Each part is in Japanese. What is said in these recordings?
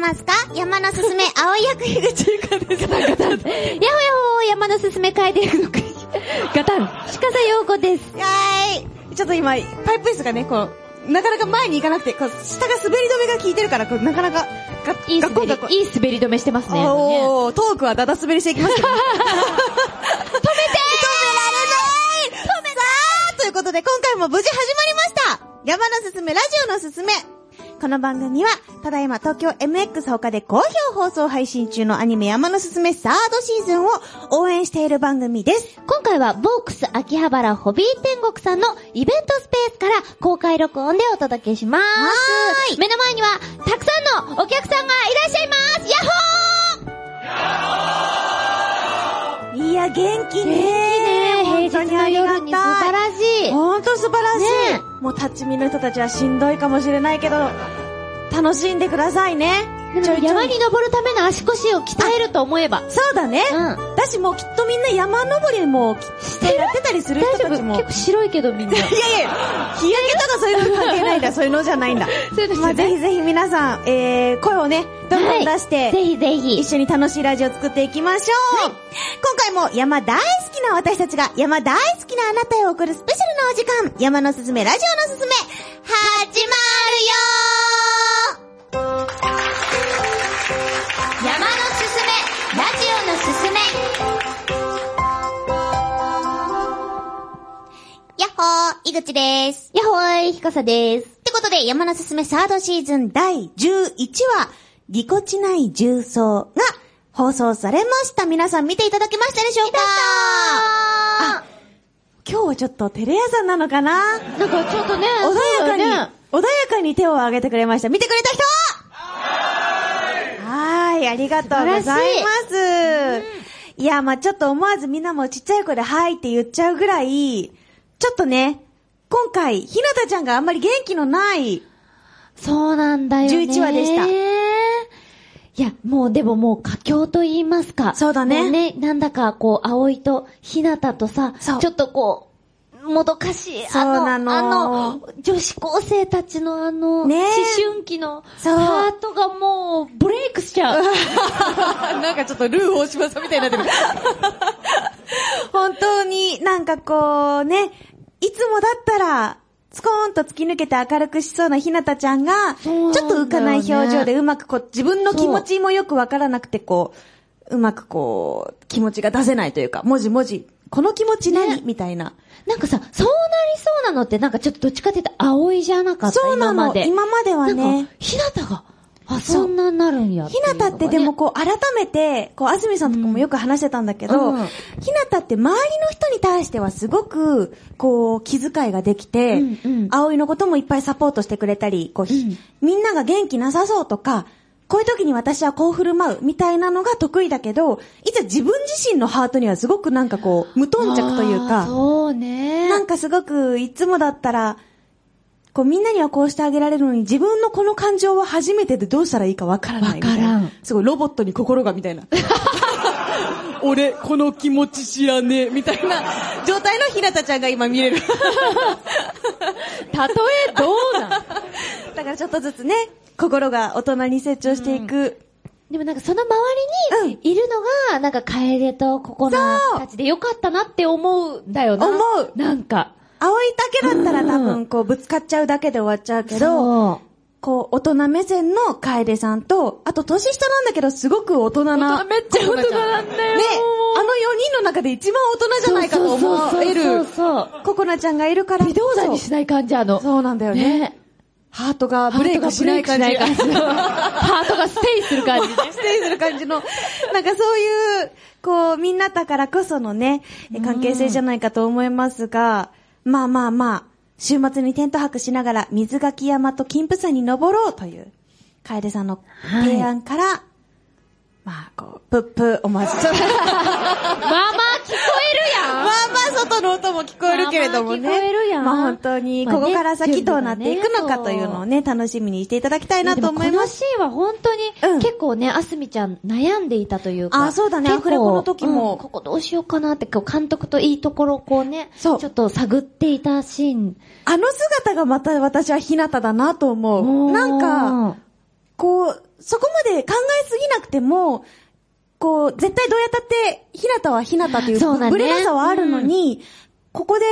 ますか？山のすすめ、青い役樋口ゆかです。ヤホヤホー山のすすめ変えていくのか。ガタン。鹿さ陽子です。はーい。ちょっと今、パイプ椅子がね、こう、なかなか前に行かなくて、こう、下が滑り止めが効いてるから、こう、なかなか、が、いい滑りいい滑り止めしてますね。おー、トークはダダ滑りしていきますけど。止めて止められない止めさあということで、今回も無事始まりました山のすすめ、ラジオのすすめこの番組は、ただいま東京 MX 他で好評放送配信中のアニメ山のすすめサードシーズンを応援している番組です。今回は、ボークス秋葉原ホビー天国さんのイベントスペースから公開録音でお届けします。目の前には、たくさんのお客さんがいらっしゃいますヤッホーいや、元気ねね本当にありがたい平日の夜に素晴らしい。ほんと素晴らしい。ねもう立ち見の人たちはしんどいかもしれないけど、楽しんでくださいね。でも山に登るための足腰を鍛えると思えば。そうだね。うん。だしもうきっとみんな山登りもきってやってたりする人たちも。夫結構白いけどみんな。いやいや、日焼けとかそういうの関係ないんだ。そういうのじゃないんだ。そうですよねまあ、ぜひぜひ皆さん、えー、声をね、どんどん出して、ぜひぜひ。一緒に楽しいラジオを作っていきましょう、今回も山大好きな私たちが山大好きなあなたへ送るスペシャルなお時間、山のすすめ、ラジオのすすめ、始まるよ山のすすめ、ラジオのすすめ。やっほー、井口です。やっほーい、ひかさです。ってことで、山のすすめサードシーズン第11話、ぎこちない重曹が放送されました。皆さん見ていただけましたでしょうか？あ、今日はちょっとテレ朝なのかな？なんかちょっとね、穏やかに、ね穏やかに手を挙げてくれました。見てくれた人はーい、ありがとうございます。いや、まあちょっと思わずみんなもちっちゃい声ではいって言っちゃうぐらい、ちょっとね、今回、ひなたちゃんがあんまり元気のない、そうなんだよね。11話でしたいや、もうでももう佳境と言いますか。そうだねね、なんだかこう、葵とひなたとさちょっとこう、もどかしい、あの、あの、女子高生たちのあの、ねえ思春期の、ハートがもう、ブレイクしちゃう。なんかちょっとルー大島さんみたいになってる。本当になんかこうね、いつもだったら、スコーンと突き抜けて明るくしそうなひなたちゃんが、ちょっと浮かない表情でうまくこう、自分の気持ちもよくわからなくてこう、うまくこう、気持ちが出せないというか、文字文字、この気持ち何、ねみたいな。なんかさ、そうなりそうなのってなんかちょっとどっちかって言ったら葵じゃなかった？そうなの、今まで。今まではねか。、ひなたが、あ、そんなになるんやひなたってでもこう改めて、こう安住さんとかもよく話してたんだけど、うん。ひなたって周りの人に対してはすごく、こう気遣いができて、葵のこともいっぱいサポートしてくれたり、こう、みんなが元気なさそうとか、こういう時に私はこう振る舞うみたいなのが得意だけど、いざ自分自身のハートにはすごくなんかこう、無頓着というか、そうね。なんかすごくいつもだったら、こうみんなにはこうしてあげられるのに自分のこの感情は初めてでどうしたらいいかわからないみたいな。わからんすごいロボットに心がみたいな。俺、この気持ち知らねえ、みたいな状態のひなたちゃんが今見れる。たとえどうなんだからちょっとずつね、心が大人に成長していく。でもなんかその周りにいるのが、なんか楓とココナたちでよかったなって思うんだよな。思うなんか。葵だけだったら多分こうぶつかっちゃうだけで終わっちゃうけど。こう大人目線の楓さんと、あと年下なんだけどすごく大人な。めっちゃ大人なんだよ。ね、あの4人の中で一番大人じゃないかと思えるそうそう。ココナちゃんがいるから。微動だにしない感じ、あの。そうなんだよね。ね。ハートがブレイクしない感じ。ハートがステイする感じね。ステイする感じの、なんかそういう、こう、みんなだからこそのね、え関係性じゃないかと思いますが、まあまあまあ、週末にテント泊しながら水垣山と金峰山に登ろうという、楓さんの提案から、まあ、こう、ぷっぷ思わず。まあまあ聞こえるやんまあまあ外の音も聞こえるけれどもね。まあまあ聞こえるやんまあ本当に、ここから先どうなっていくのかというのをね、楽しみにしていただきたいなと思いでもこのます。シーンは本当に、うん結構ね、あすみちゃん悩んでいたというか。あそうだねアフレコの時もうんここどうしようかなって、こう監督といいところをこうね、ちょっと探っていたシーン。あの姿がまた私はひなただなと思う。なんか、こう、そこまで考えすぎなくても、こう、絶対どうやったって、ひなたはひなたという、そうだね。ブレなさはあるのに、ここで、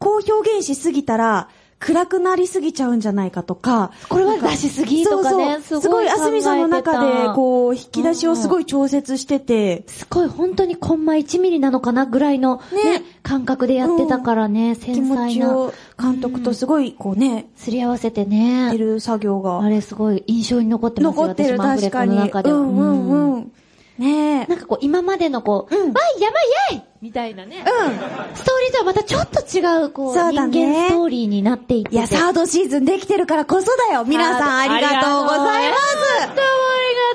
こう表現しすぎたら、暗くなりすぎちゃうんじゃないかとか。これは出しすぎとかね。すごいあすみさんの中で、こう、引き出しをすごい調節してて、すごい本当にコンマ1ミリなのかなぐらいのね、ね感覚でやってたからね、気繊持細な。監督とすごい、こうね、すり合わせてやってね。る作業があ。れすごい印象に残ってますよ、残ってる、確かに。うんうんうん。ねえ。なんかこう、今までのこう、うんわい、やばい、イェイみたいなね。うストーリーとはまたちょっと違う、こう、そうだね人間ストーリーになっていってん。いや、サードシーズンできてるからこそだよ。皆さんありがとうございます。ありがと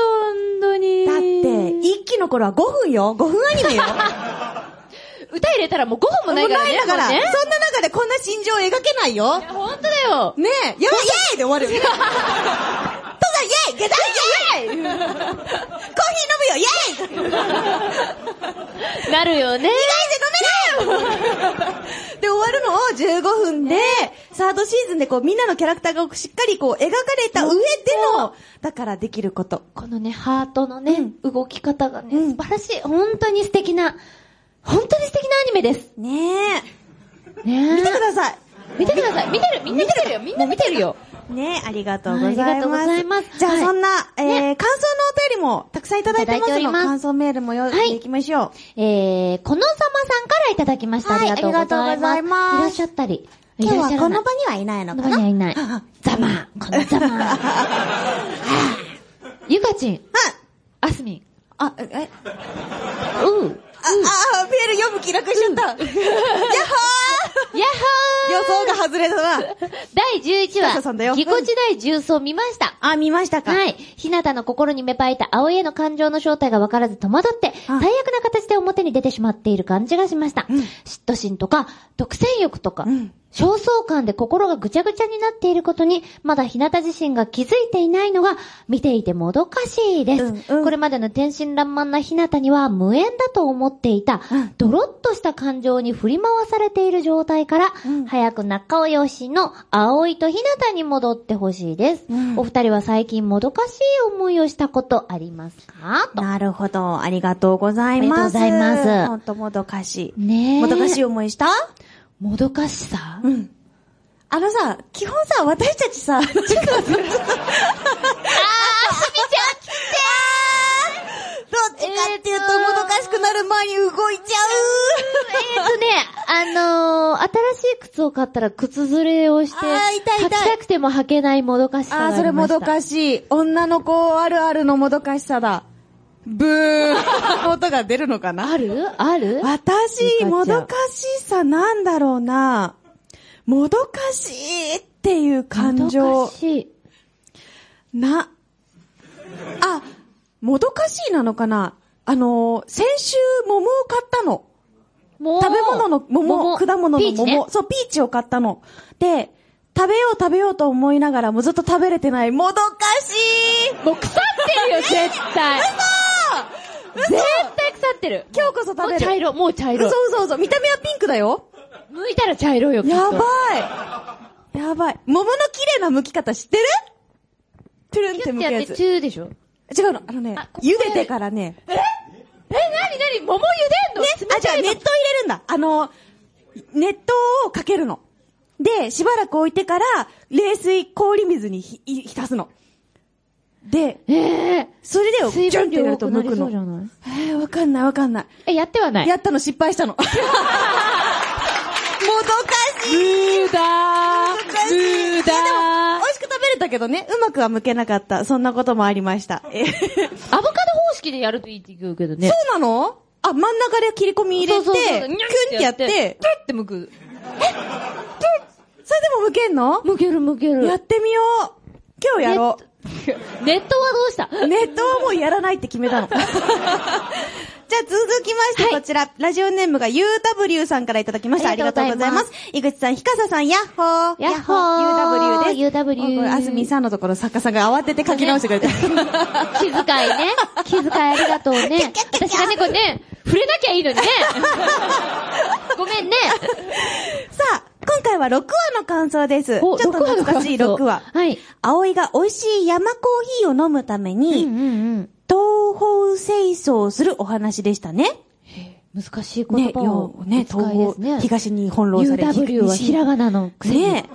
う、本当に。だって、一期の頃は5分よ。5分アニメよ。歌入れたらもう5分もないからね。もうないんだから、もうねそんな中でこんな心情描けないよ。いや本当だよ。ねえ、やばい、イエーイで終わるよ。父さん、イエーイ下段イエーイ なるよね。意外で飲めないよで、終わるのを15分で、サードシーズンでこうみんなのキャラクターがしっかりこう描かれた上での、だからできること。このね、ハートのね、動き方がね、うん素晴らしい。本当に素敵な、本当に素敵なアニメです。ねえ。ね見てください。見てください。見てる、みんな見てるよ。みんな見てるよ。ねありがとうございます。はいありがとうございますじゃあ、はいそんな、えーね感想のお便りもたくさんいただいてますので、感想メールも読んでいきましょう。えー、このざまさんからいただきました。はいありがとうございます。ありがとうございいらっしゃったり。今日はこの場場にはいないのこかな？の場にはいな？い あ。ざま、このざま。ゆかちん、あすみん。あ、え、え、うー。あ、あ、メール読む気楽しちゃった。やっほー 予想が外れたな。ほー第11話、ぎこちない重曹見ました。あ、見ましたかはい。ひなたの心に芽生えた葵への感情の正体が分からず戸惑って、あ最悪な形で表に出てしまっている感じがしました。うん嫉妬心とか、独占欲とか、うん焦燥感で心がぐちゃぐちゃになっていることに、まだひなた自身が気づいていないのが、見ていてもどかしいです。うんうんこれまでの天真爛漫なひなたには無縁だと思っていた、うんドロッとした感情に振り回されている状態から、うん早く仲良しの葵とひなたに戻ってほしいです。うんお二人は最近もどかしい思いをしたことありますか？と。なるほど。ありがとうございます。ありがとうございますほんともどかしい。ねえ。もどかしい思いした？もどかしさ？うん。あのさ、基本さ、私たちさ、ちょっとちょっと。あー、すみちゃん来てどっちかっていうと、もどかしくなる前に動いちゃえーとね、あのー、新しい靴を買ったら靴ずれをして、あー痛い痛い履きたくても履けないもどかしう。さがあー、それもどかししい。女の子あるあるのもどかしさだ。ブー音が出るのかなある？ある？私、もどかしさなんだろうな。もどかしいっていう感もど情か。しい。な、あ、もどかしいなのかな？あのー、先週桃を買ったの。もう食べ物の桃、果物のピーチね？桃、そう、ピーチを買ったの。で、食べよう食べようと思いながらもずっと食べれてない。もどかしいもう腐ってるよ、絶対。絶対腐ってる。今日こそ食べるもう茶色、もう茶色。そうそうそう。見た目はピンクだよ。剥いたら茶色よ、やばい。やばい。桃の綺麗な剥き方知ってる？トゥルンって剥くやつやって、。チューでしょ違うの。あのね茹でてからね。え、なになに桃茹でんの？ね、あ、じゃあ熱湯入れるんだ。あの、熱湯をかけるの。で、しばらく置いてから、冷水、氷水にひ、い浸すの。で、ええそれでよ、水ジュンってやると剥くの。えー、わかんないわかんない。え、やってはない？やったの失敗したの。もどかしい無駄難しい。いやでも、美無駄味しく食べれたけどね、うまくは剥けなかった。そんなこともありました。えーアボカド方式でやるといいって言うけどね。そうなの？あ、真ん中で切り込み入れて、そうそうそうキュンってやって、キュッて剥く。それでも剥けんの？剥ける剥ける。やってみよう。今日やろネットはどうした？う。ネットはもうやらないって決めたの。じゃあ続きまして、はいこちら、ラジオネームが UW さんからいただきました。あありがとうございますす。井口さん、ひかささん、ヤッホー。ヤッホー UW です。UW あすみさんのところ作家さんが慌てて書き直してくれて。気遣いね。気遣いありがとうね。私がね、これね、触れなきゃいいのにね。ごめんね。さあ、今回は6話の感想です。ちょおっと懐かしい6話。はい。葵が美味しい山コーヒーを飲むためうんに、うんうん。東方清掃するお話でしたね。難しい言葉をね、お使いですね。東に翻弄され UW はひらがなのくせに。ね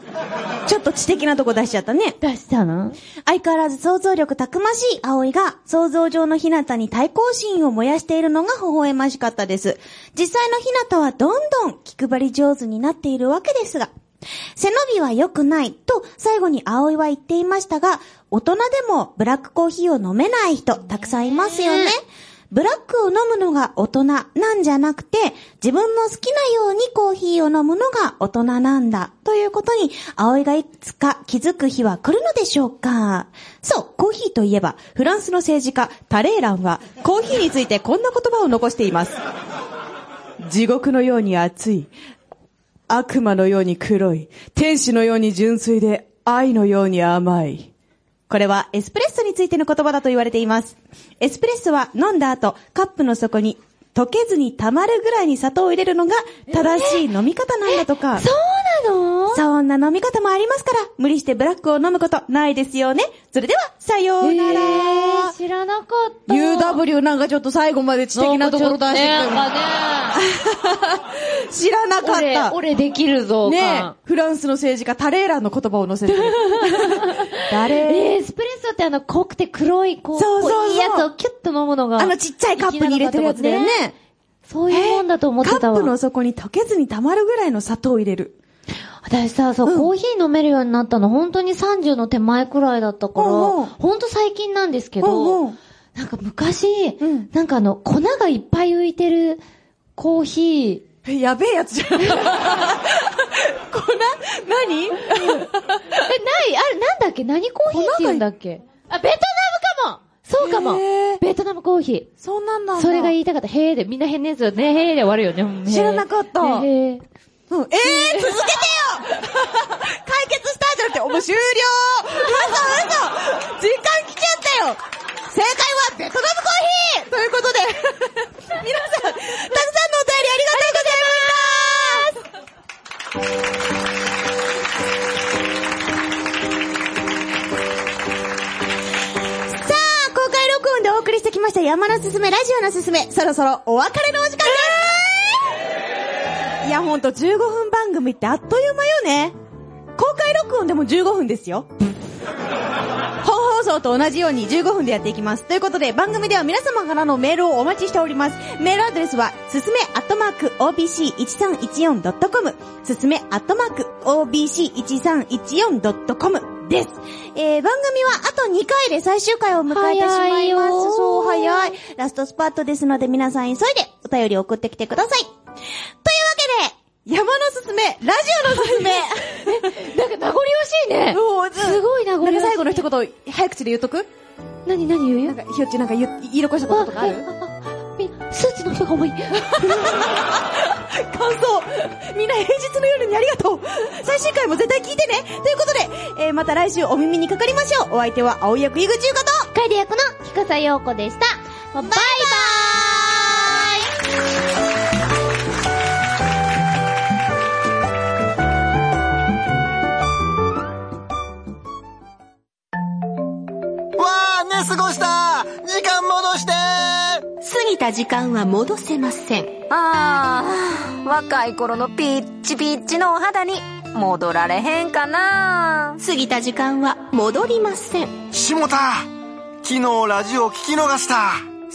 ちょっと知的なとこ出しちゃったね。出したの？相変わらず想像力たくましい葵が想像上のひなたに対抗心を燃やしているのが微笑ましかったです。実際のひなたはどんどん気配り上手になっているわけですが、背伸びは良くないと最後に葵は言っていましたが、大人でもブラックコーヒーを飲めない人たくさんいますよね。ブラックを飲むのが大人なんじゃなくて、自分の好きなようにコーヒーを飲むのが大人なんだ。ということに、葵がいつか気づく日は来るのでしょうかそう、コーヒーといえば、フランスの政治家、タレーランは、コーヒーについてこんな言葉を残しています。地獄のように熱い。悪魔のように黒い。天使のように純粋で、愛のように甘い。これはエスプレッソについての言葉だと言われています。エスプレッソは飲んだ後、カップの底に溶けずに溜まるぐらいに砂糖を入れるのが正しい飲み方なんだとか。そうなの？そんな飲み方もありますから、無理してブラックを飲むことないですよね。それでは、さようなら。えー、知らなかった。UW なんかちょっと最後まで知的なところ出してなんたかね、知らなかっ俺、た。俺できるぞ、ねフランスの政治家タレーランの言葉を載せてる。誰？えー、エスプレッソってあの濃くて黒い、こう、そうそうそう濃いやつをキュッと飲むのが。あのちっちゃいカップに入れてるやつだよね。そういうもんだと思ってたわ。カップの底に溶けずに溜まるぐらいの砂糖を入れる。私さ、そう、うん。コーヒー飲めるようになったの本当に30の手前くらいだったから、うんうん。本当最近なんですけど、うんうん。なんか昔、うん。なんかあの、粉がいっぱい浮いてるコーヒー、えやべえやつじゃん。粉？何？え、ない、あれ、なんだっけ？何コーヒーって言うんだっけ？あ、ベトナムかも！そうかも！へーベトナムコーヒそんなん。だ。それが言いたかった。へーで、みんな変なやつよね。へーで終わるよね。うん知らなかった。へー。へーうん、えー、続けてよ解決したじゃなくて、もう終了。嘘嘘。時間来ちゃったよ。正解はベトナムコーヒー。ということで、皆さん、たくさんのお便りありがとうございました。さあ、公開録音でお送りしてきました山のすすめ、ラジオのすすめ、そろそろお別れのお時間です。ーいや、ほんと15分番組ってあっという間よ。ね。公開録音でも15分ですよ。本放送と同じように15分でやっていきます。ということで、番組では皆様からのメールをお待ちしております。メールアドレスは、すすめアットマーク OBC1314.com、すすめアットマーク OBC1314.com です。えー、番組はあと2回で最終回を迎えてしまいます。そう、早い。ラストスパットですので、皆さん急いでお便り送ってきてください。山のすすめ、ラジオのすすめ。なんか名残惜しいね。すごい名残惜しい。なんか最後の一言、早口で言っとく？何何言う？よなんか、ひよっちなんか言い残したこととかある？スーツの人が多い。感想。みんな平日の夜にありがとう。最終回も絶対聞いてね。ということで、えー、また来週お耳にかかりましょう。お相手は青役井口優香と。楓役のひかさようこでした。バイバーイ過ぎた時間は戻せません。ああ、若い頃のピッチピッチのお肌に戻られへんかな過ぎた時間は戻りません。しもた昨日ラジオ聞き逃した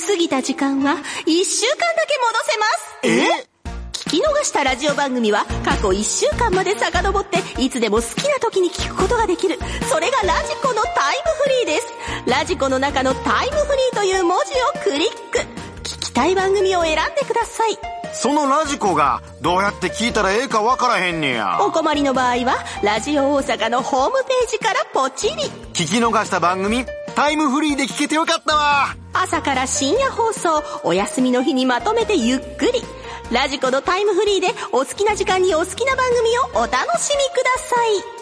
過ぎた時間は一週間だけ戻せます。え？聞き逃したラジオ番組は過去1週間まで遡っていつでも好きな時に聞くことができる。それがラジコのタイムフリーです。ラジコの中のタイムフリーという文字をクリック。たい番組を選んでください。そのラジコがどうやって聞いたらええかわからへんねや。お困りの場合は、ラジオ大阪のホームページからポチリ。聞き逃した番組、タイムフリーで聞けてよかったわ。朝から深夜放送、お休みの日にまとめてゆっくり。ラジコのタイムフリーでお好きな時間にお好きな番組をお楽しみください。